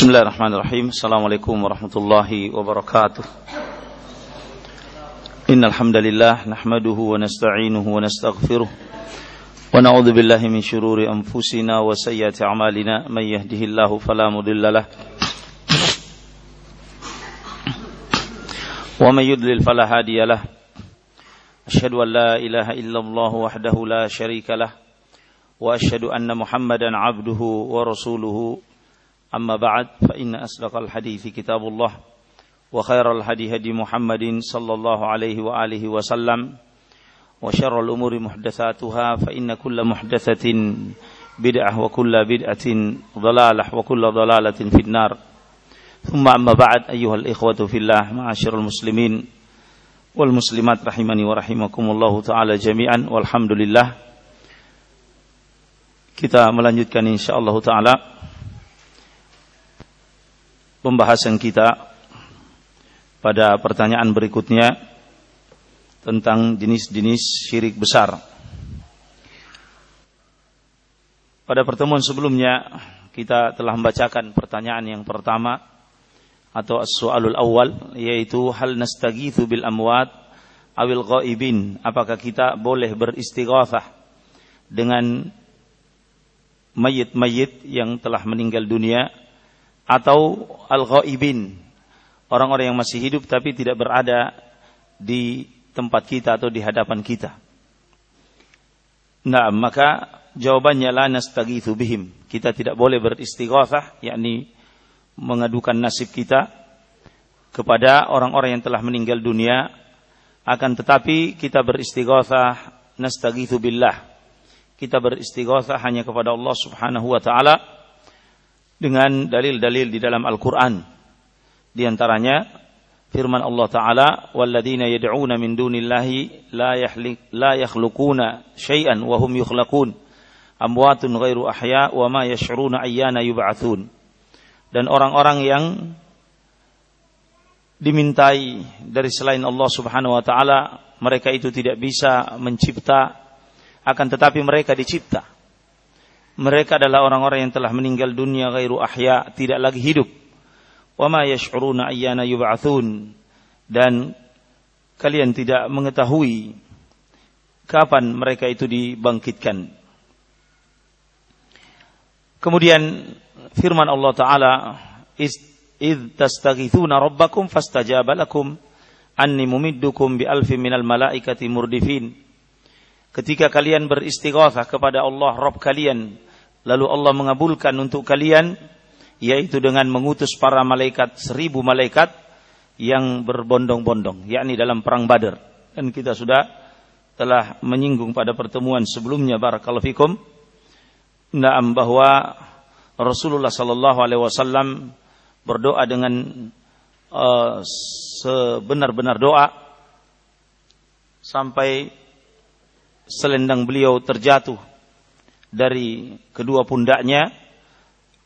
Bismillahirrahmanirrahim. Assalamualaikum warahmatullahi wabarakatuh. Innal hamdalillah nahmaduhu wa nasta'inuhu wa nastaghfiruh. Wa na'udzu billahi min shururi anfusina wa sayyiati a'malina. May yahdihillahu fala mudilla lah. Wa may yudlil fala hadiya ashhadu an la ilaha illallah wahdahu la sharika lah. Wa ashhadu anna muhammadan 'abduhu wa rasuluhu. أما بعد فإن أصدق الحديث كتاب الله وخير الهدي هدي محمد صلى الله عليه وآله وسلم وشر الأمور محدثاتها فإن كل محدثة بدعة وكل بدعة ضلالة وكل ضلالة في النار ثم أما بعد أيها الإخوة في الله معاشر المسلمين والمسلمات رحمني ورحمكم الله تعالى جميعا والحمد لله kita melanjutkan insyaallah taala pembahasan kita pada pertanyaan berikutnya tentang jenis-jenis syirik besar. Pada pertemuan sebelumnya kita telah membacakan pertanyaan yang pertama atau as-su'alul awal yaitu hal nastagithu bil amwat awil ghaibin apakah kita boleh beristighatsah dengan mayit-mayit yang telah meninggal dunia atau al-ghaibin orang-orang yang masih hidup tapi tidak berada di tempat kita atau di hadapan kita. Nah, maka jawabannya la nastagithu bihim. Kita tidak boleh beristighatsah, yakni mengadukan nasib kita kepada orang-orang yang telah meninggal dunia akan tetapi kita beristighatsah nastagithu billah. Kita beristighatsah hanya kepada Allah Subhanahu wa taala dengan dalil-dalil di dalam Al-Quran. Di antaranya firman Allah Ta'ala, وَالَّذِينَ يَدْعُونَ مِن دُونِ اللَّهِ لَا يَخْلُقُونَ شَيْئًا وَهُمْ يُخْلَقُونَ أَمْوَاتٌ غَيْرُ أَحْيَاء وَمَا يَشْعُرُونَ أَيَّانَ يُبْعَثُونَ Dan orang-orang yang dimintai dari selain Allah Subhanahu wa taala, mereka itu tidak bisa mencipta akan tetapi mereka dicipta mereka adalah orang-orang yang telah meninggal dunia ghairu ahya, tidak lagi hidup. Wa ma yash'uruna ayyana yub'atsun. Dan kalian tidak mengetahui kapan mereka itu dibangkitkan. Kemudian firman Allah taala, "Id tastaghithuna rabbakum fastajaba lakum anni mumiddukum bi alfin minal malaikati murdifin." Ketika kalian beristighatsah kepada Allah Rabb kalian, Lalu Allah mengabulkan untuk kalian yaitu dengan mengutus para malaikat seribu malaikat yang berbondong-bondong yakni dalam perang Badar. Dan kita sudah telah menyinggung pada pertemuan sebelumnya barakallahu fikum na'am bahwa Rasulullah sallallahu alaihi wasallam berdoa dengan uh, sebenar-benar doa sampai selendang beliau terjatuh dari kedua pundaknya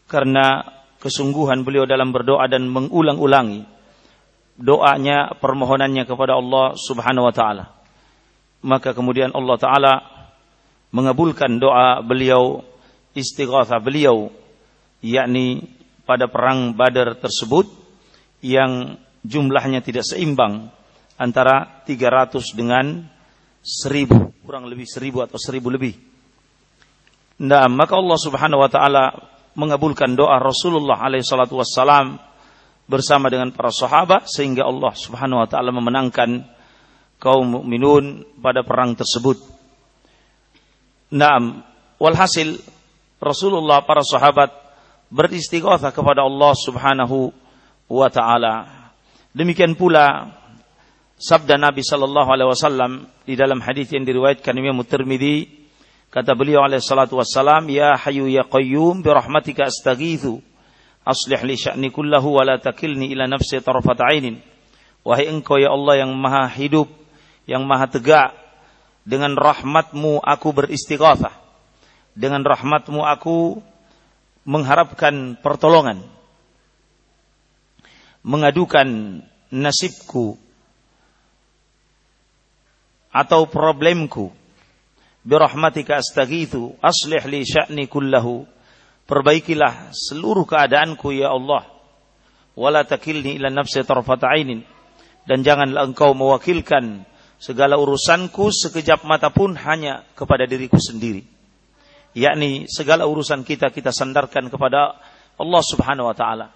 karena kesungguhan beliau dalam berdoa dan mengulang-ulangi doanya permohonannya kepada Allah Subhanahu wa taala. Maka kemudian Allah taala mengabulkan doa beliau istighatsah beliau yakni pada perang Badar tersebut yang jumlahnya tidak seimbang antara 300 dengan 1000 kurang lebih 1000 atau 1000 lebih Nah, maka Allah Subhanahu wa taala mengabulkan doa Rasulullah alaihi salatu wassalam bersama dengan para sahabat sehingga Allah Subhanahu wa taala memenangkan kaum mukminun pada perang tersebut. Naam, walhasil Rasulullah para sahabat beristighatsah kepada Allah Subhanahu wa taala. Demikian pula sabda Nabi sallallahu alaihi wasallam di dalam hadis yang diriwayatkan Imam Tirmizi Kata beliau alaihi salatu wassalam, "Ya Hayyu ya Qayyum bi rahmatika astaghithu. Aslih li sya'ni kullahu wa la takilni ila nafsi tarfat ainin." Wahai Engkau ya Allah yang Maha hidup, yang Maha tegak, dengan rahmatmu aku beristighatsah. Dengan rahmatmu aku mengharapkan pertolongan. Mengadukan nasibku atau problemku birahmatika astaghithu aslih li sya'ni kullahu. Perbaikilah seluruh keadaanku ya Allah. Wala takilni ila nafsi tarfata ainin. Dan janganlah engkau mewakilkan segala urusanku sekejap mata pun hanya kepada diriku sendiri. Yakni segala urusan kita kita sandarkan kepada Allah Subhanahu wa taala.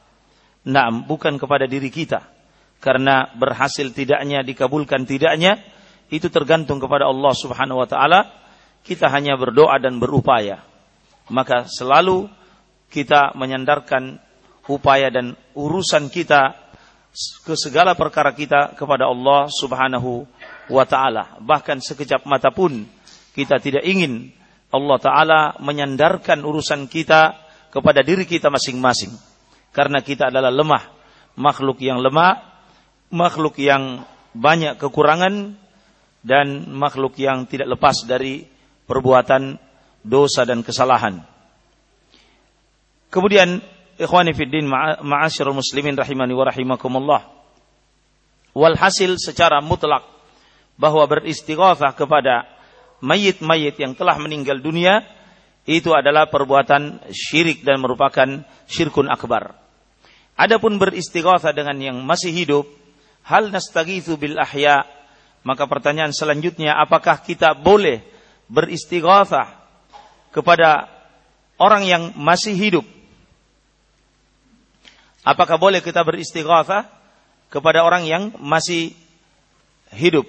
Naam, bukan kepada diri kita. Karena berhasil tidaknya, dikabulkan tidaknya, itu tergantung kepada Allah Subhanahu wa taala. Kita hanya berdoa dan berupaya. Maka selalu kita menyandarkan upaya dan urusan kita ke segala perkara kita kepada Allah Subhanahu wa taala. Bahkan sekejap mata pun kita tidak ingin Allah taala menyandarkan urusan kita kepada diri kita masing-masing. Karena kita adalah lemah, makhluk yang lemah, makhluk yang banyak kekurangan dan makhluk yang tidak lepas dari perbuatan dosa dan kesalahan. Kemudian ikhwani fiddin ma'asyiral muslimin rahimani wa rahimakumullah. Walhasil secara mutlak bahwa beristighatsah kepada mayit-mayit yang telah meninggal dunia itu adalah perbuatan syirik dan merupakan syirkun akbar. Adapun beristighatsah dengan yang masih hidup, hal nastagitsu bil ahya, maka pertanyaan selanjutnya apakah kita boleh beristighatsah kepada orang yang masih hidup Apakah boleh kita beristighatsah kepada orang yang masih hidup?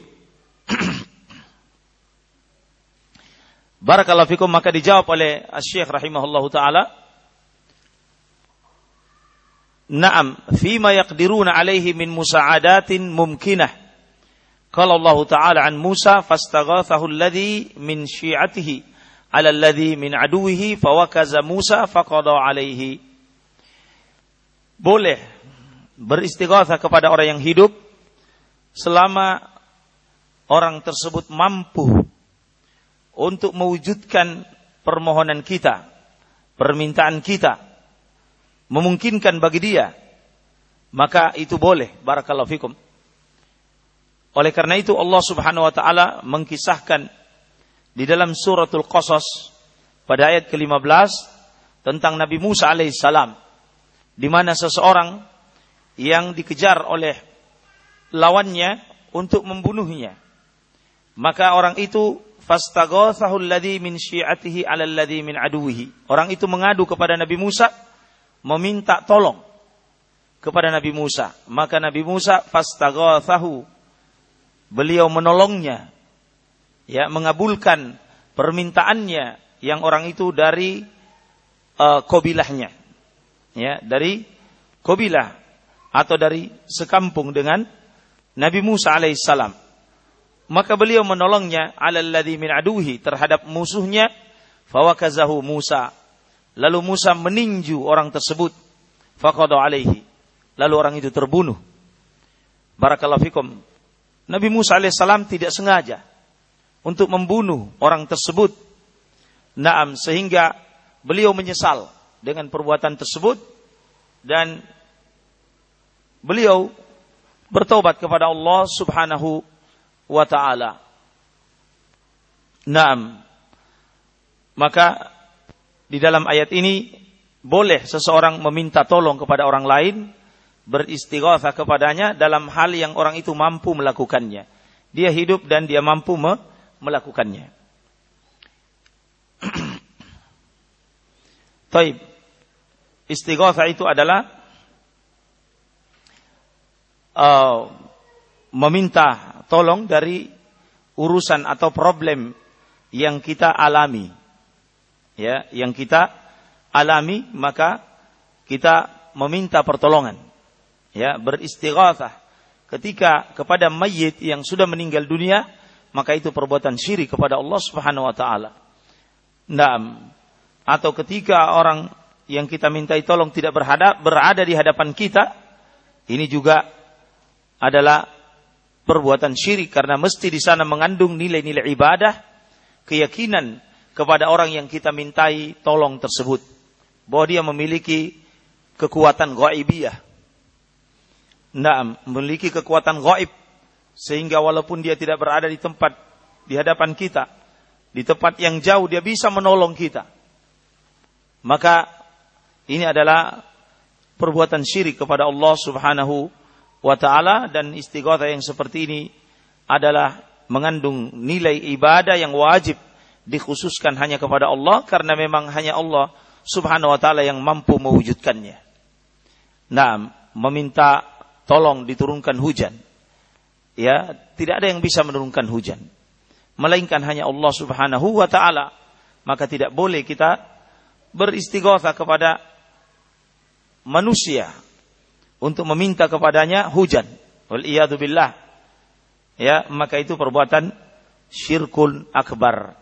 Barakallahu fikum maka dijawab oleh Syekh rahimahullahu taala Naam, fima yaqdiruna alaihi min musa'adatin mumkinah. Qala Allah Ta'ala an Musa fastaghathahu alladhi min syi'atihi ala alladhi min aduwihi fawakaza Musa faqada alaihi boleh beristighatsah kepada orang yang hidup selama orang tersebut mampu untuk mewujudkan permohonan kita, permintaan kita, memungkinkan bagi dia, maka itu boleh. Barakallahu fikum. Oleh karena itu Allah Subhanahu wa taala mengkisahkan di dalam suratul Qasas pada ayat ke-15 tentang Nabi Musa alaihissalam di mana seseorang yang dikejar oleh lawannya untuk membunuhnya. Maka orang itu fastaghathahu alladhi min syi'atihi 'ala alladhi min aduwihi. Orang itu mengadu kepada Nabi Musa meminta tolong kepada Nabi Musa. Maka Nabi Musa fastaghathahu beliau menolongnya ya mengabulkan permintaannya yang orang itu dari uh, kobilahnya ya dari Kobilah atau dari sekampung dengan Nabi Musa alaihissalam. Maka beliau menolongnya alalladzi min aduhi terhadap musuhnya fawakazahu Musa. Lalu Musa meninju orang tersebut faqada alaihi. Lalu orang itu terbunuh. Barakallahu fikum. Nabi Musa alaihissalam tidak sengaja untuk membunuh orang tersebut. Naam sehingga beliau menyesal dengan perbuatan tersebut dan beliau bertobat kepada Allah Subhanahu wa taala. Naam. Maka di dalam ayat ini boleh seseorang meminta tolong kepada orang lain beristighatsah kepadanya dalam hal yang orang itu mampu melakukannya. Dia hidup dan dia mampu melakukannya. Taib. Istighatsah itu adalah uh, meminta tolong dari urusan atau problem yang kita alami. Ya, yang kita alami maka kita meminta pertolongan. Ya, beristighatsah ketika kepada mayit yang sudah meninggal dunia maka itu perbuatan syirik kepada Allah Subhanahu wa taala. Naam. Atau ketika orang yang kita mintai tolong tidak berhadap, berada di hadapan kita, ini juga adalah perbuatan syirik karena mesti di sana mengandung nilai-nilai ibadah, keyakinan kepada orang yang kita mintai tolong tersebut bahwa dia memiliki kekuatan ghaibiyah. Nah, memiliki kekuatan gaib sehingga walaupun dia tidak berada di tempat di hadapan kita, di tempat yang jauh dia bisa menolong kita. Maka Ini adalah perbuatan syirik kepada Allah Subhanahu wa taala dan istighatsah yang seperti ini adalah mengandung nilai ibadah yang wajib dikhususkan hanya kepada Allah karena memang hanya Allah Subhanahu wa taala yang mampu mewujudkannya. Nah, meminta tolong diturunkan hujan. Ya, tidak ada yang bisa menurunkan hujan melainkan hanya Allah Subhanahu wa taala. Maka tidak boleh kita beristighosa kepada manusia untuk meminta kepadanya hujan. Wal billah. Ya, maka itu perbuatan syirkul akbar.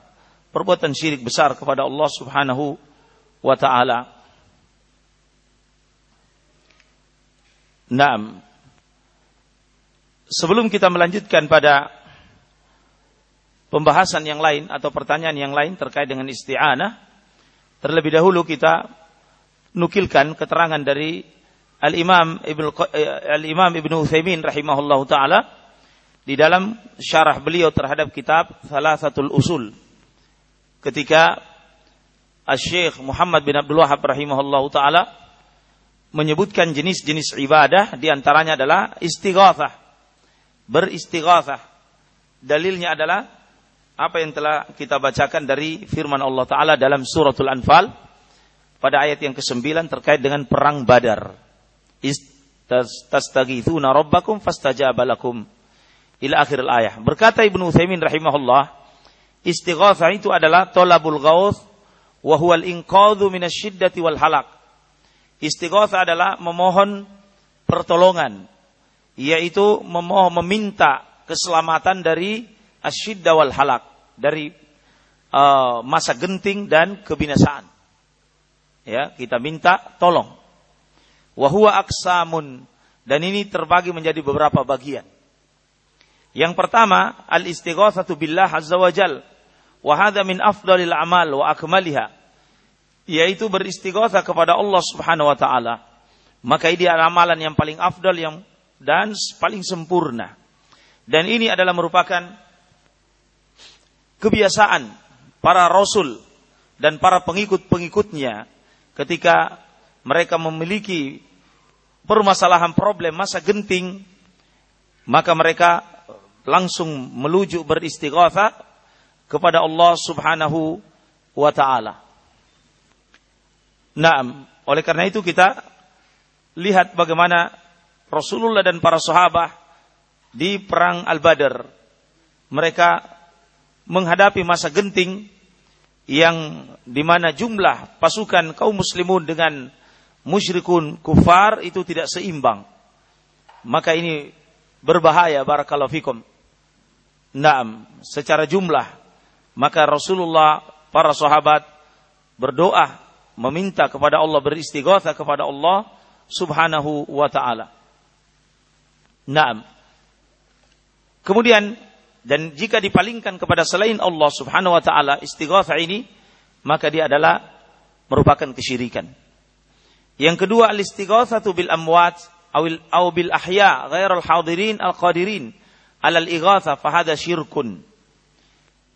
Perbuatan syirik besar kepada Allah Subhanahu wa taala. Naam. Sebelum kita melanjutkan pada pembahasan yang lain atau pertanyaan yang lain terkait dengan isti'anah, terlebih dahulu kita nukilkan keterangan dari Al-Imam Al-Imam Ibnu Utsaimin rahimahullahu taala di dalam syarah beliau terhadap kitab Thalathatul Usul. Ketika Asy-Syaikh Muhammad bin Abdul Wahab rahimahullahu taala menyebutkan jenis-jenis ibadah di antaranya adalah istighatsah. Beristighatsah. Dalilnya adalah apa yang telah kita bacakan dari firman Allah Ta'ala dalam suratul Anfal pada ayat yang ke-9 terkait dengan perang badar. Tastagithuna rabbakum fastajabalakum ila akhir ayat. Berkata Ibnu Utsaimin rahimahullah, istighatsah itu adalah tolabul ghauth wa huwa al-inqadhu minasyiddati wal halak. Istighatsah adalah memohon pertolongan, yaitu memohon meminta keselamatan dari asyidda wal halak dari uh, masa genting dan kebinasaan. Ya, kita minta tolong. Wahwa aksamun dan ini terbagi menjadi beberapa bagian. Yang pertama, al-istighatsatu billah azza wa jal. Wa hadha min afdalil amal wa akmaliha. Yaitu beristighatsah kepada Allah Subhanahu wa taala. Maka ini adalah amalan yang paling afdal yang dan paling sempurna. Dan ini adalah merupakan kebiasaan para rasul dan para pengikut-pengikutnya ketika mereka memiliki permasalahan problem masa genting maka mereka langsung melujuk beristighatha kepada Allah Subhanahu wa taala. Naam, oleh karena itu kita lihat bagaimana Rasulullah dan para sahabat di perang Al-Badr mereka menghadapi masa genting yang di mana jumlah pasukan kaum muslimun dengan musyrikun kufar itu tidak seimbang. Maka ini berbahaya barakallahu fikum. Naam, secara jumlah maka Rasulullah para sahabat berdoa meminta kepada Allah beristighatsah kepada Allah Subhanahu wa taala. Naam. Kemudian dan jika dipalingkan kepada selain Allah Subhanahu wa taala istighatsah ini, maka dia adalah merupakan kesyirikan. Yang kedua al-istighatsatu bil amwat awil aw bil ahya al hadirin al qadirin alal ighatha fahada syirkun.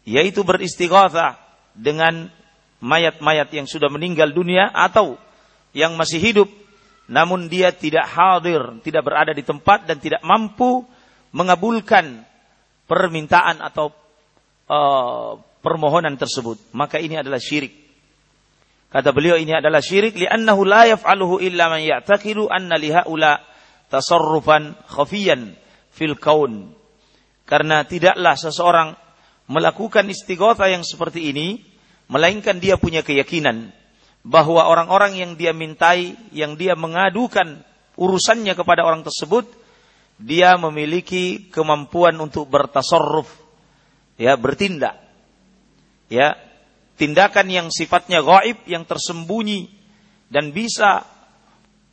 Yaitu beristighatsah dengan mayat-mayat yang sudah meninggal dunia atau yang masih hidup namun dia tidak hadir, tidak berada di tempat dan tidak mampu mengabulkan permintaan atau uh, permohonan tersebut, maka ini adalah syirik. Kata beliau ini adalah syirik li'annahu la yaf'aluhu illa man ya'taqidu anna lihaula tasarrufan khafiyan fil kaun. Karena tidaklah seseorang melakukan istighatha yang seperti ini melainkan dia punya keyakinan bahwa orang-orang yang dia mintai, yang dia mengadukan urusannya kepada orang tersebut dia memiliki kemampuan untuk bertasarruf ya bertindak. Ya tindakan yang sifatnya gaib yang tersembunyi dan bisa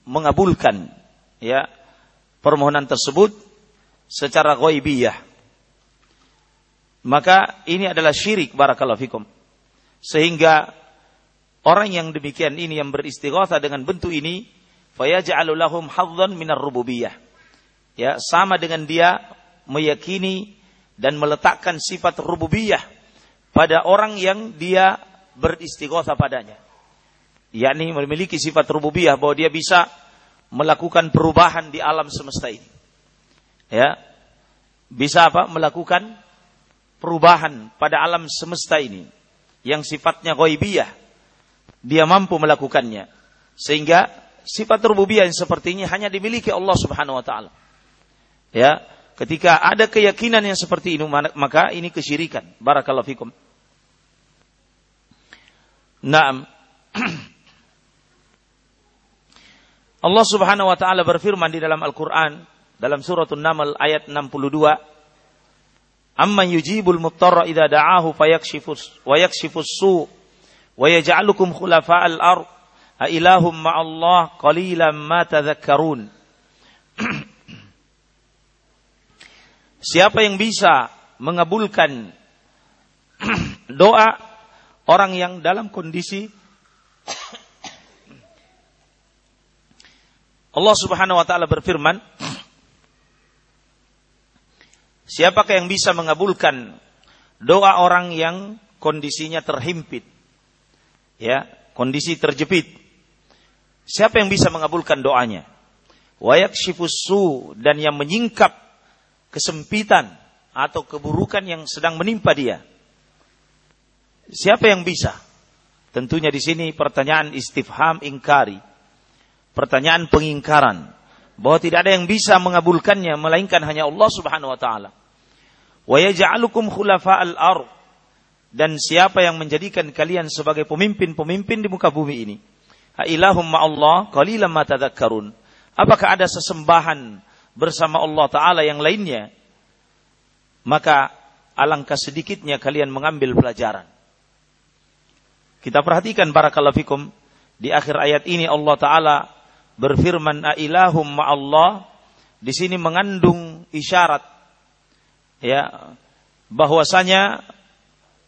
mengabulkan ya permohonan tersebut secara ghaibiyah. Maka ini adalah syirik barakallahu fikum. Sehingga orang yang demikian ini yang beristighatha dengan bentuk ini fayaj'alu lahum minar rububiyah ya sama dengan dia meyakini dan meletakkan sifat rububiyah pada orang yang dia beristighosa padanya. yakni memiliki sifat rububiyah bahwa dia bisa melakukan perubahan di alam semesta ini. Ya. Bisa apa? Melakukan perubahan pada alam semesta ini yang sifatnya ghaibiyah. Dia mampu melakukannya. Sehingga sifat rububiyah yang seperti ini hanya dimiliki Allah Subhanahu wa taala. Ya, ketika ada keyakinan yang seperti ini maka ini kesyirikan. Barakallahu fikum. Naam. Allah Subhanahu wa taala berfirman di dalam Al-Qur'an dalam surat An-Naml ayat 62 Amma yujibul muttarra idza da'ahu fayakshifus wa su wa yaj'alukum khulafa'al ard a ilahum ma'allah qalilan ma Siapa yang bisa mengabulkan doa orang yang dalam kondisi Allah Subhanahu wa taala berfirman, Siapakah yang bisa mengabulkan doa orang yang kondisinya terhimpit? Ya, kondisi terjepit. Siapa yang bisa mengabulkan doanya? Wayak su dan yang menyingkap kesempitan atau keburukan yang sedang menimpa dia. Siapa yang bisa? Tentunya di sini pertanyaan istifham ingkari pertanyaan pengingkaran bahwa tidak ada yang bisa mengabulkannya melainkan hanya Allah Subhanahu wa taala. Wa yaj'alukum khulafa'al ard dan siapa yang menjadikan kalian sebagai pemimpin-pemimpin di muka bumi ini? Ilahum Allah qalilan ma tadhakkarun. Apakah ada sesembahan bersama Allah taala yang lainnya? Maka alangkah sedikitnya kalian mengambil pelajaran. Kita perhatikan barakallahu fikum di akhir ayat ini Allah taala berfirman ailahum ma'allah di sini mengandung isyarat ya bahwasanya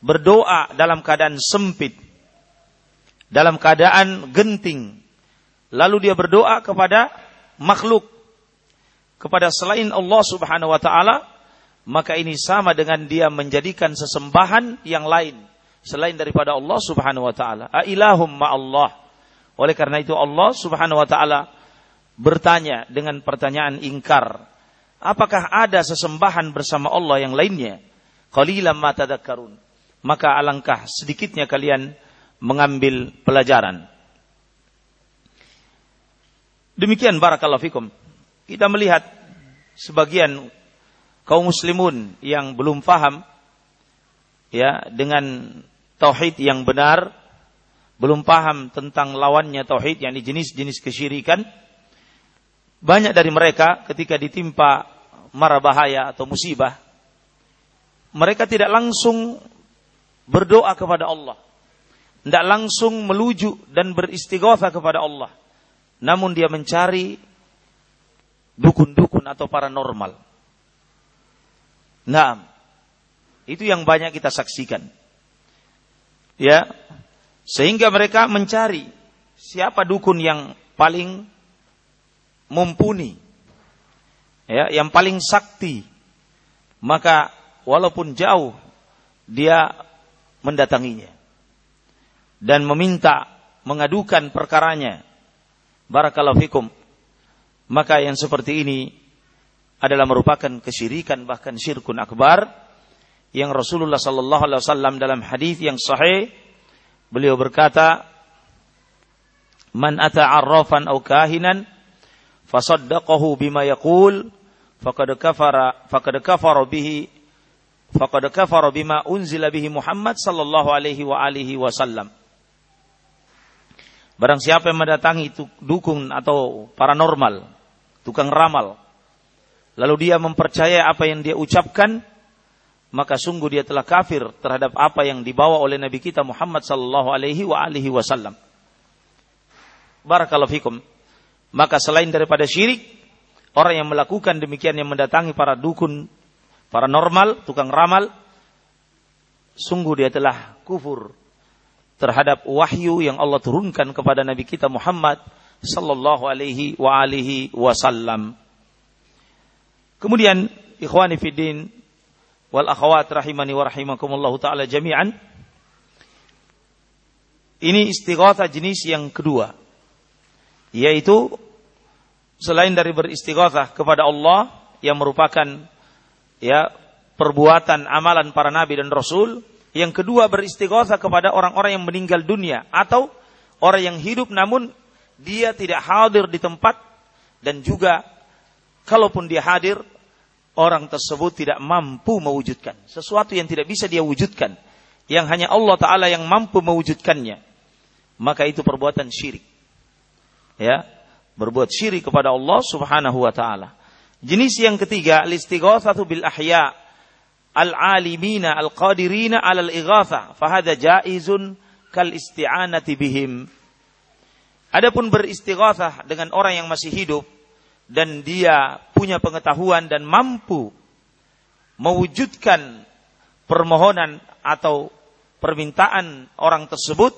berdoa dalam keadaan sempit dalam keadaan genting lalu dia berdoa kepada makhluk kepada selain Allah Subhanahu wa taala maka ini sama dengan dia menjadikan sesembahan yang lain selain daripada Allah Subhanahu wa taala ailahum ma'allah oleh karena itu Allah Subhanahu wa taala bertanya dengan pertanyaan ingkar. Apakah ada sesembahan bersama Allah yang lainnya? Qalilan ma tadhakkarun. Maka alangkah sedikitnya kalian mengambil pelajaran. Demikian barakallahu fikum. Kita melihat sebagian kaum muslimun yang belum faham ya dengan tauhid yang benar belum paham tentang lawannya tauhid yakni jenis-jenis kesyirikan banyak dari mereka ketika ditimpa mara bahaya atau musibah mereka tidak langsung berdoa kepada Allah. Tidak langsung meluju dan beristighatha kepada Allah. Namun dia mencari dukun-dukun atau paranormal. Nah itu yang banyak kita saksikan. Ya. Sehingga mereka mencari siapa dukun yang paling mumpuni. Ya, yang paling sakti. Maka walaupun jauh dia mendatanginya dan meminta mengadukan perkaranya. Barakallahu fikum. Maka yang seperti ini adalah merupakan kesyirikan bahkan syirkun akbar yang Rasulullah sallallahu alaihi wasallam dalam hadis yang sahih Beliau berkata, "Man ata arrafan aw kahinan fasaddaqahu bima yaqul faqad kafara faqad kafara bihi faqad kafara bima unzila bihi Muhammad sallallahu alaihi wa alihi wasallam." Barang siapa yang mendatangi dukun atau paranormal, tukang ramal, lalu dia mempercayai apa yang dia ucapkan, maka sungguh dia telah kafir terhadap apa yang dibawa oleh Nabi kita Muhammad sallallahu alaihi wa alihi wasallam. Barakallahu fikum. Maka selain daripada syirik, orang yang melakukan demikian yang mendatangi para dukun, para normal, tukang ramal, sungguh dia telah kufur terhadap wahyu yang Allah turunkan kepada Nabi kita Muhammad sallallahu alaihi wa alihi wasallam. Kemudian ikhwani fiddin wal akhwat rahimani wa rahimakumullah taala jami'an. Ini istighatsah jenis yang kedua. Yaitu selain dari beristighatsah kepada Allah yang merupakan ya perbuatan amalan para nabi dan rasul, yang kedua beristighatsah kepada orang-orang yang meninggal dunia atau orang yang hidup namun dia tidak hadir di tempat dan juga kalaupun dia hadir orang tersebut tidak mampu mewujudkan sesuatu yang tidak bisa dia wujudkan yang hanya Allah taala yang mampu mewujudkannya maka itu perbuatan syirik. Ya, berbuat syirik kepada Allah Subhanahu wa taala. Jenis yang ketiga, al-istighatsatu bil ahya al-alimina al-qadirina 'ala al-ighatha, fahada jaizun kal isti'anati bihim. Adapun beristighatsah dengan orang yang masih hidup dan dia punya pengetahuan dan mampu mewujudkan permohonan atau permintaan orang tersebut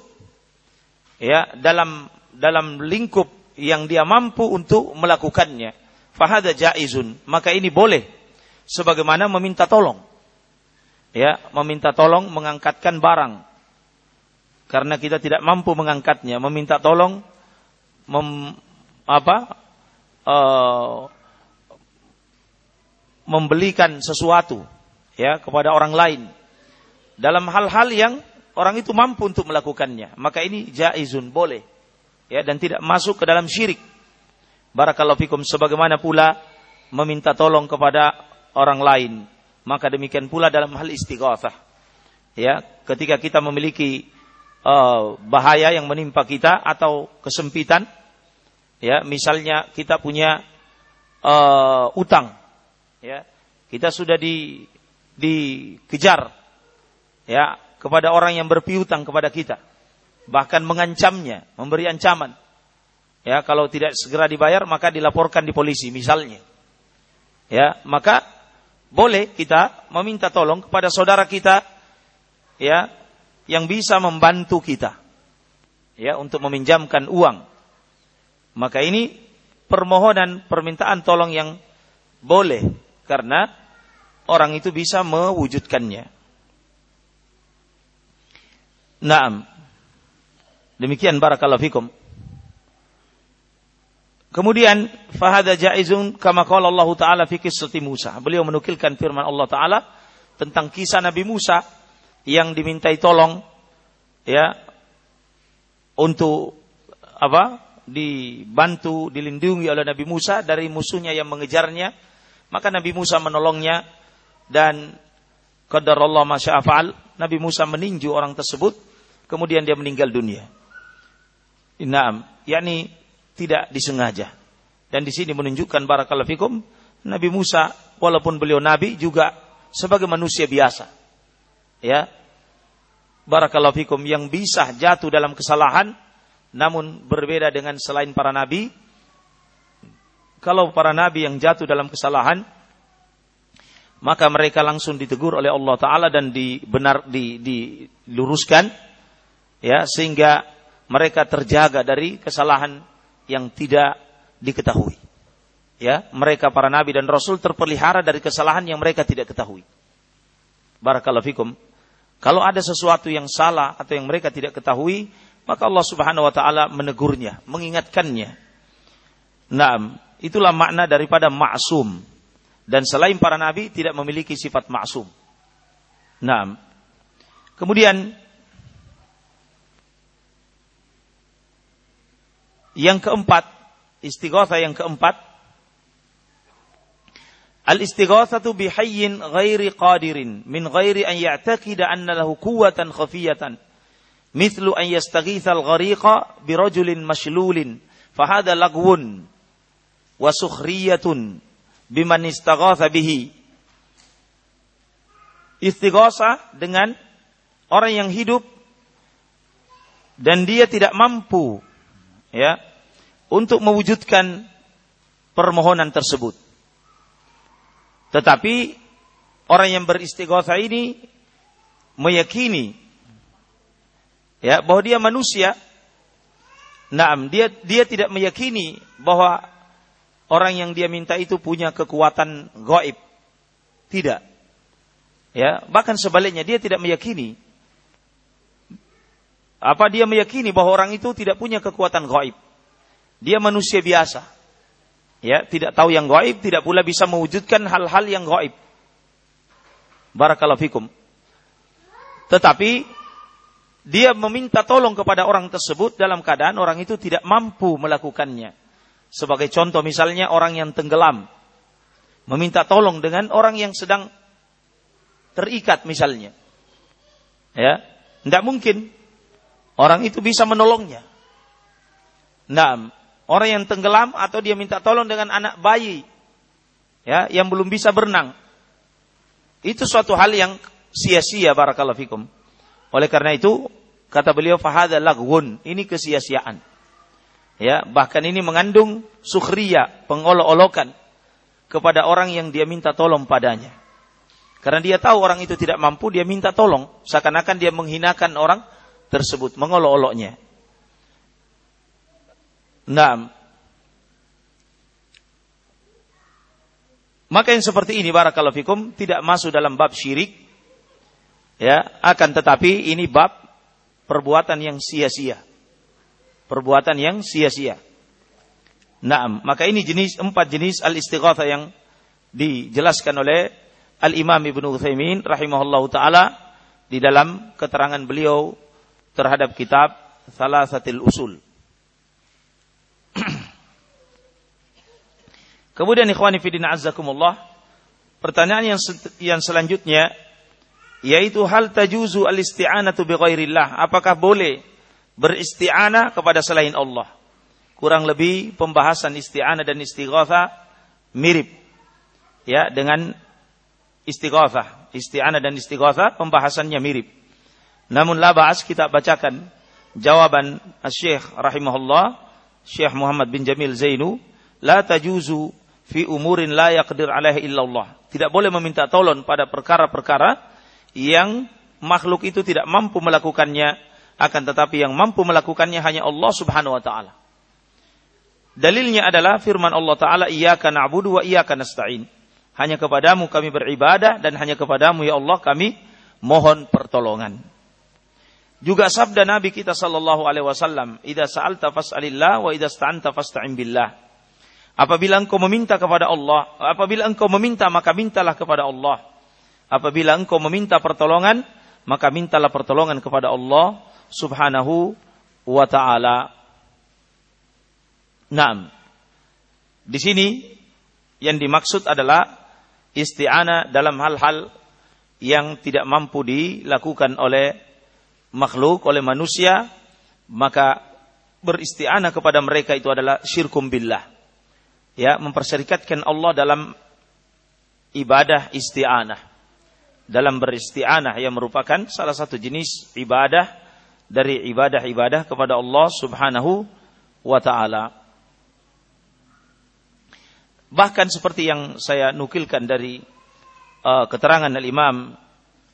ya dalam dalam lingkup yang dia mampu untuk melakukannya fahada jaizun. Maka ini boleh. Sebagaimana meminta tolong. Ya meminta tolong mengangkatkan barang. Karena kita tidak mampu mengangkatnya. Meminta tolong mem, apa uh, membelikan sesuatu ya kepada orang lain. Dalam hal-hal yang orang itu mampu untuk melakukannya, maka ini jaizun, boleh. Ya, dan tidak masuk ke dalam syirik. Barakallahu fikum sebagaimana pula meminta tolong kepada orang lain. Maka demikian pula dalam hal istighatsah. Ya, ketika kita memiliki uh, bahaya yang menimpa kita atau kesempitan, ya, misalnya kita punya uh, utang, ya, kita sudah di dikejar, ya, kepada orang yang berpiutang kepada kita. Bahkan mengancamnya, memberi ancaman. Ya, kalau tidak segera dibayar maka dilaporkan di polisi misalnya. Ya, maka boleh kita meminta tolong kepada saudara kita ya yang bisa membantu kita ya untuk meminjamkan uang. Maka ini permohonan permintaan tolong yang boleh karena orang itu bisa mewujudkannya. Naam. Demikian barakallahu fikum. Kemudian fahada jaizun kama qala Allah taala fi qissati Musa. Beliau menukilkan firman Allah taala tentang kisah Nabi Musa yang dimintai tolong ya untuk apa? dibantu, dilindungi oleh Nabi Musa dari musuhnya yang mengejarnya. Maka Nabi Musa menolongnya dan qadarallahu masya'afal. Nabi Musa meninju orang tersebut kemudian dia meninggal dunia. Naam, yakni tidak disengaja. Dan di sini menunjukkan barakallahu fikum Nabi Musa walaupun beliau nabi juga sebagai manusia biasa. Ya. Barakallahu fikum yang bisa jatuh dalam kesalahan namun berbeda dengan selain para nabi. Kalau para nabi yang jatuh dalam kesalahan maka mereka langsung ditegur oleh Allah taala dan dibenar di, diluruskan ya sehingga mereka terjaga dari kesalahan yang tidak diketahui. Ya, mereka para nabi dan rasul terpelihara dari kesalahan yang mereka tidak ketahui. Barakallahu fikum. Kalau ada sesuatu yang salah atau yang mereka tidak ketahui, maka Allah Subhanahu wa taala menegurnya, mengingatkannya. Nah, itulah makna daripada maksum. Dan selain para nabi tidak memiliki sifat maksum. Nah, kemudian Yang keempat, istighatha yang keempat, al-istighatsatu bihayyin ghairi qadirin min ghairi an ya'taqida anna lahu quwwatan khafiyatan mithlu an yastaghitha al-ghariqa bi rajulin mashlulin fahada lagwun wa sukhriyatun biman istaghatha bihi. Istighatha dengan orang yang hidup dan dia tidak mampu ya untuk mewujudkan permohonan tersebut. Tetapi orang yang beristighosa ini meyakini ya bahwa dia manusia. Naam, dia dia tidak meyakini bahwa orang yang dia minta itu punya kekuatan gaib. Tidak. Ya, bahkan sebaliknya dia tidak meyakini apa dia meyakini bahwa orang itu tidak punya kekuatan gaib. Dia manusia biasa. Ya, tidak tahu yang gaib, tidak pula bisa mewujudkan hal-hal yang gaib. Barakallahu fikum. Tetapi dia meminta tolong kepada orang tersebut dalam keadaan orang itu tidak mampu melakukannya. Sebagai contoh misalnya orang yang tenggelam meminta tolong dengan orang yang sedang terikat misalnya. Ya, tidak mungkin orang itu bisa menolongnya. Nah, orang yang tenggelam atau dia minta tolong dengan anak bayi ya yang belum bisa berenang. Itu suatu hal yang sia-sia barakallahu fikum. Oleh karena itu kata beliau fahada lagwun, ini kesia-siaan. Ya, bahkan ini mengandung sukhriya, pengolok-olokan kepada orang yang dia minta tolong padanya. Karena dia tahu orang itu tidak mampu, dia minta tolong. Seakan-akan dia menghinakan orang tersebut, mengolok-oloknya. Nah, maka yang seperti ini barakallahu fikum tidak masuk dalam bab syirik. Ya, akan tetapi ini bab perbuatan yang sia-sia. Perbuatan yang sia-sia. Nah, maka ini jenis empat jenis al-istighatsah yang dijelaskan oleh Al-Imam Ibnu Utsaimin rahimahullahu taala di dalam keterangan beliau terhadap kitab Salasatil Usul. Kemudian ikhwani fidina azzakumullah, pertanyaan yang yang selanjutnya yaitu hal tajuzu al-isti'anatu bi ghairillah? Apakah boleh beristi'anah kepada selain Allah? Kurang lebih pembahasan isti'anah dan istighatha mirip ya dengan istighatha. Isti'anah dan istighatha pembahasannya mirip. Namun la ba'as kita bacakan jawaban Syekh rahimahullah, Syekh Muhammad bin Jamil Zainu, la tajuzu fi umurin la yaqdir alaihi illallah. Tidak boleh meminta tolong pada perkara-perkara yang makhluk itu tidak mampu melakukannya, akan tetapi yang mampu melakukannya hanya Allah Subhanahu wa taala. Dalilnya adalah firman Allah taala, "Iyyaka na'budu wa iyyaka nasta'in." Hanya kepadamu kami beribadah dan hanya kepadamu ya Allah kami mohon pertolongan. Juga sabda Nabi kita sallallahu alaihi wasallam, "Idza sa'alta fas'alillah wa idza sta'anta fasta'in billah." Apabila engkau meminta kepada Allah, apabila engkau meminta maka mintalah kepada Allah. Apabila engkau meminta pertolongan, maka mintalah pertolongan kepada Allah Subhanahu wa taala. Naam. Di sini yang dimaksud adalah isti'anah dalam hal-hal yang tidak mampu dilakukan oleh makhluk, oleh manusia, maka beristianah kepada mereka itu adalah syirkum billah. Ya, memperserikatkan Allah dalam ibadah isti'anah. Dalam beristi'anah yang merupakan salah satu jenis ibadah dari ibadah-ibadah kepada Allah Subhanahu wa taala. Bahkan seperti yang saya nukilkan dari uh, keterangan al-Imam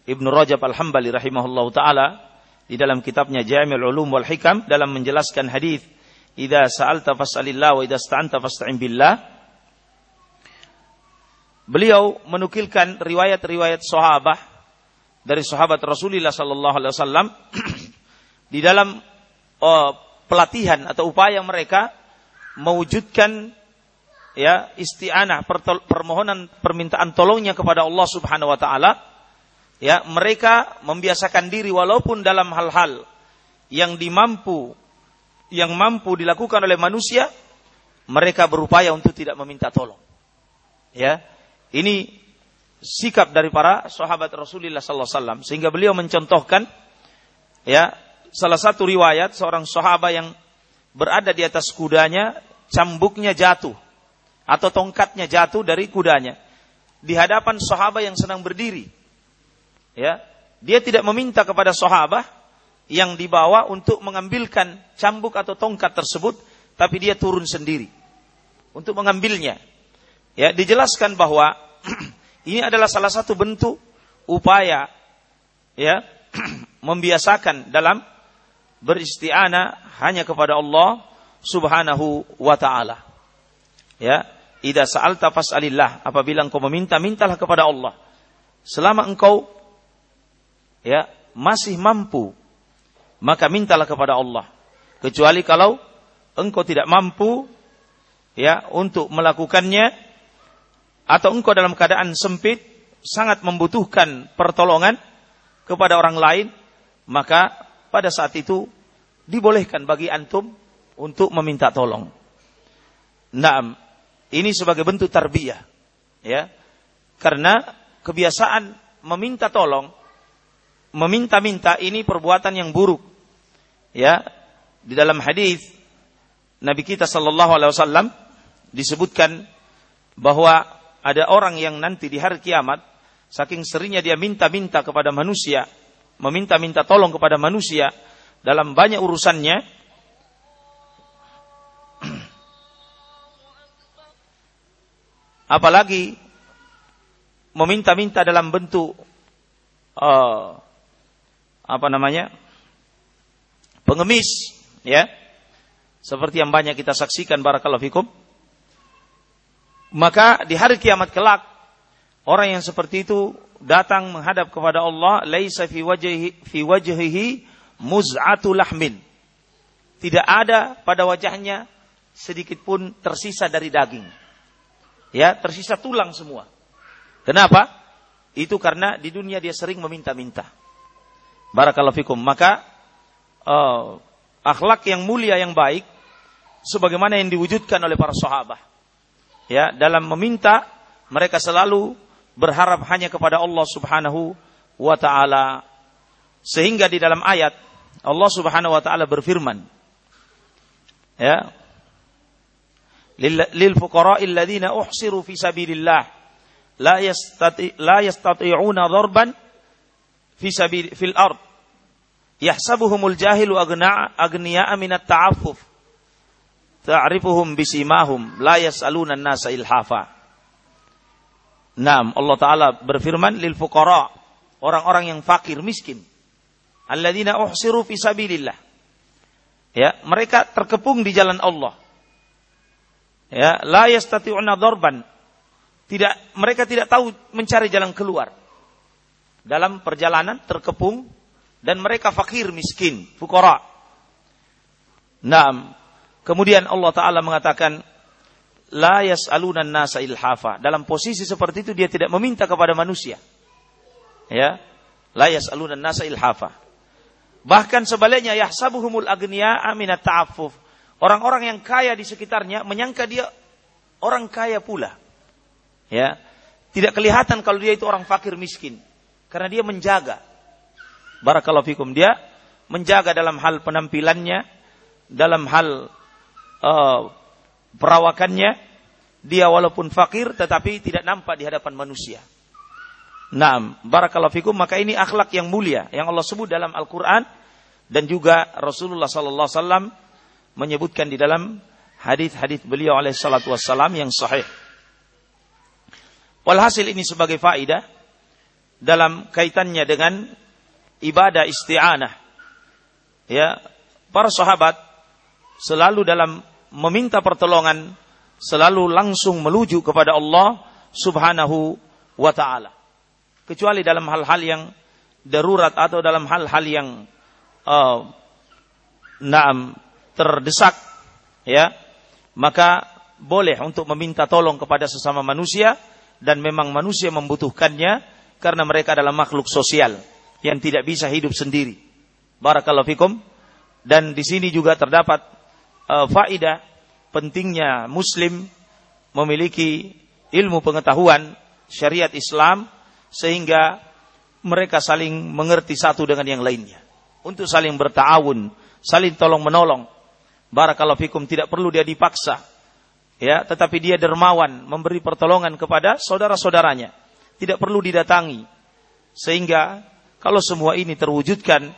Ibnu Rajab Al-Hambali rahimahullahu taala di dalam kitabnya Jami'ul Ulum wal Hikam dalam menjelaskan hadis "Idza sa'alta fas'alillah wa idza sta'anta fasta'in billah." Beliau menukilkan riwayat-riwayat sahabat dari sahabat Rasulullah sallallahu alaihi wasallam di dalam uh, pelatihan atau upaya mereka mewujudkan ya isti'anah permohonan permintaan tolongnya kepada Allah Subhanahu wa taala ya mereka membiasakan diri walaupun dalam hal-hal yang dimampu yang mampu dilakukan oleh manusia mereka berupaya untuk tidak meminta tolong. Ya ini sikap dari para sahabat Rasulullah sallallahu alaihi wasallam. Sehingga beliau mencontohkan ya salah satu riwayat seorang sahabat yang berada di atas kudanya cambuknya jatuh atau tongkatnya jatuh dari kudanya. Di hadapan sahabat yang sedang berdiri ya dia tidak meminta kepada sahabat yang dibawa untuk mengambilkan cambuk atau tongkat tersebut tapi dia turun sendiri untuk mengambilnya ya dijelaskan bahwa ini adalah salah satu bentuk upaya ya membiasakan dalam beristi'anah hanya kepada Allah Subhanahu wa taala. Ya, idza sa'alta fas'alillah, apabila engkau meminta mintalah kepada Allah. Selama engkau ya masih mampu maka mintalah kepada Allah. Kecuali kalau engkau tidak mampu ya untuk melakukannya atau engkau dalam keadaan sempit sangat membutuhkan pertolongan kepada orang lain, maka pada saat itu dibolehkan bagi antum untuk meminta tolong. Nah, ini sebagai bentuk tarbiyah, ya. Karena kebiasaan meminta tolong, meminta-minta ini perbuatan yang buruk. Ya, di dalam hadis Nabi kita Shallallahu Alaihi Wasallam disebutkan bahwa ada orang yang nanti di hari kiamat saking seringnya dia minta-minta kepada manusia, meminta-minta tolong kepada manusia dalam banyak urusannya, apalagi meminta-minta dalam bentuk uh, apa namanya pengemis, ya seperti yang banyak kita saksikan barakallahu fikum. Maka di hari kiamat kelak orang yang seperti itu datang menghadap kepada Allah laisa fi wajhihi fi wajhihi muz'atu lahmin. Tidak ada pada wajahnya sedikit pun tersisa dari daging. Ya, tersisa tulang semua. Kenapa? Itu karena di dunia dia sering meminta-minta. Barakallahu fikum. Maka uh, akhlak yang mulia yang baik sebagaimana yang diwujudkan oleh para sahabat. Ya, dalam meminta mereka selalu berharap hanya kepada Allah Subhanahu wa taala. Sehingga di dalam ayat Allah Subhanahu wa taala berfirman ya lil fuqara alladziina uhsiru fi sabilillah la yastati la yastati'una darban fi sabil fil ard. Yahsabuhumul jahilu agna'a agniya'a minat ta'affuf. Ta'rifuhum bisimahum la yas'aluna an-nasa ilhafa. Naam Allah taala berfirman lil fuqara orang-orang yang fakir miskin. Alladzina uhsiru fi sabilillah. Ya mereka terkepung di jalan Allah. Ya la yastati'una darban. Tidak mereka tidak tahu mencari jalan keluar dalam perjalanan terkepung dan mereka fakir miskin, fukara. Naam. Kemudian Allah taala mengatakan la yas'aluna nasa ilhafa. Dalam posisi seperti itu dia tidak meminta kepada manusia. Ya. La yas'aluna nasa ilhafa. Bahkan sebaliknya yahsabuhumul agniya aminat ta'affuf. Orang-orang yang kaya di sekitarnya menyangka dia orang kaya pula. Ya. Tidak kelihatan kalau dia itu orang fakir miskin. Karena dia menjaga. Barakallahu fikum. Dia menjaga dalam hal penampilannya, dalam hal uh, perawakannya, dia walaupun fakir tetapi tidak nampak di hadapan manusia. Naam, barakallahu fikum, maka ini akhlak yang mulia yang Allah sebut dalam Al-Qur'an dan juga Rasulullah sallallahu alaihi wasallam menyebutkan di dalam hadis-hadis beliau alaihi salatu wassalam yang sahih. Walhasil ini sebagai faidah dalam kaitannya dengan ibadah isti'anah. Ya, para sahabat selalu dalam meminta pertolongan selalu langsung meluju kepada Allah Subhanahu wa taala. Kecuali dalam hal-hal yang darurat atau dalam hal-hal yang uh, naam terdesak ya, maka boleh untuk meminta tolong kepada sesama manusia dan memang manusia membutuhkannya karena mereka adalah makhluk sosial yang tidak bisa hidup sendiri. Barakallahu fikum. Dan di sini juga terdapat uh, faidah pentingnya muslim memiliki ilmu pengetahuan syariat Islam sehingga mereka saling mengerti satu dengan yang lainnya. Untuk saling bertawun, saling tolong menolong. Barakallahu fikum tidak perlu dia dipaksa. Ya, tetapi dia dermawan memberi pertolongan kepada saudara-saudaranya. Tidak perlu didatangi. Sehingga kalau semua ini terwujudkan,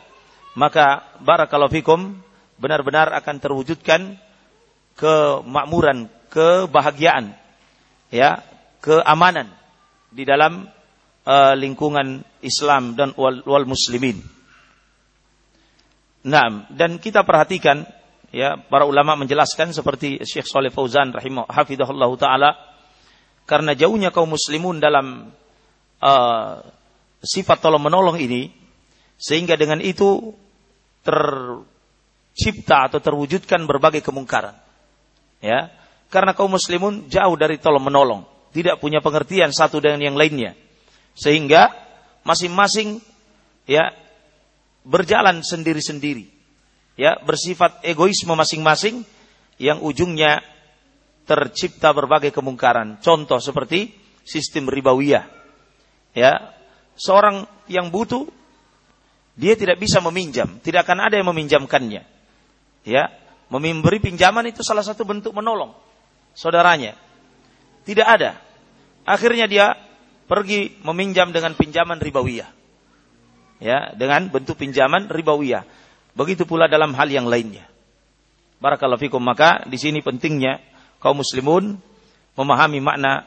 maka barakallahu fikum benar-benar akan terwujudkan kemakmuran, kebahagiaan, ya, keamanan di dalam uh, lingkungan Islam dan wal, wal muslimin. Nah, dan kita perhatikan ya para ulama menjelaskan seperti Syekh Saleh Fauzan rahimah hafizahullah taala karena jauhnya kaum muslimun dalam uh, sifat tolong menolong ini sehingga dengan itu tercipta atau terwujudkan berbagai kemungkaran. Ya, karena kaum muslimun jauh dari tolong menolong, tidak punya pengertian satu dengan yang lainnya. Sehingga masing-masing ya berjalan sendiri-sendiri. Ya, bersifat egoisme masing-masing yang ujungnya tercipta berbagai kemungkaran. Contoh seperti sistem ribawiyah. Ya, seorang yang butuh dia tidak bisa meminjam, tidak akan ada yang meminjamkannya. Ya, memberi pinjaman itu salah satu bentuk menolong saudaranya. Tidak ada. Akhirnya dia pergi meminjam dengan pinjaman ribawiyah. Ya, dengan bentuk pinjaman ribawiyah. Begitu pula dalam hal yang lainnya. Barakallahu fikum. Maka di sini pentingnya kaum muslimun memahami makna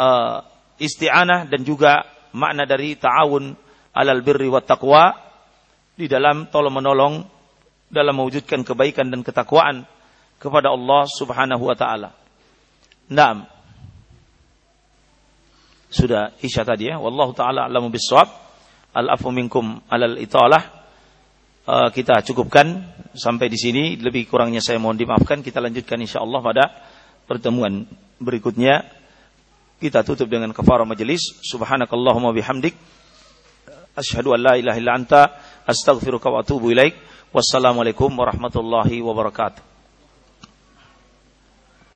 uh, isti'anah dan juga makna dari ta'awun alal birri wa taqwa di dalam tolong menolong dalam mewujudkan kebaikan dan ketakwaan kepada Allah Subhanahu wa taala. Naam. Sudah isya tadi ya. Wallahu taala alamu bisawab. Al-afu minkum alal italah. Uh, kita cukupkan sampai di sini. Lebih kurangnya saya mohon dimaafkan. Kita lanjutkan insyaallah pada pertemuan berikutnya. Kita tutup dengan kafarah majelis. Subhanakallahumma bihamdik. Asyhadu an la ilaha illa anta astaghfiruka wa atubu ilaik. Wassalamualaikum warahmatullahi wabarakatuh.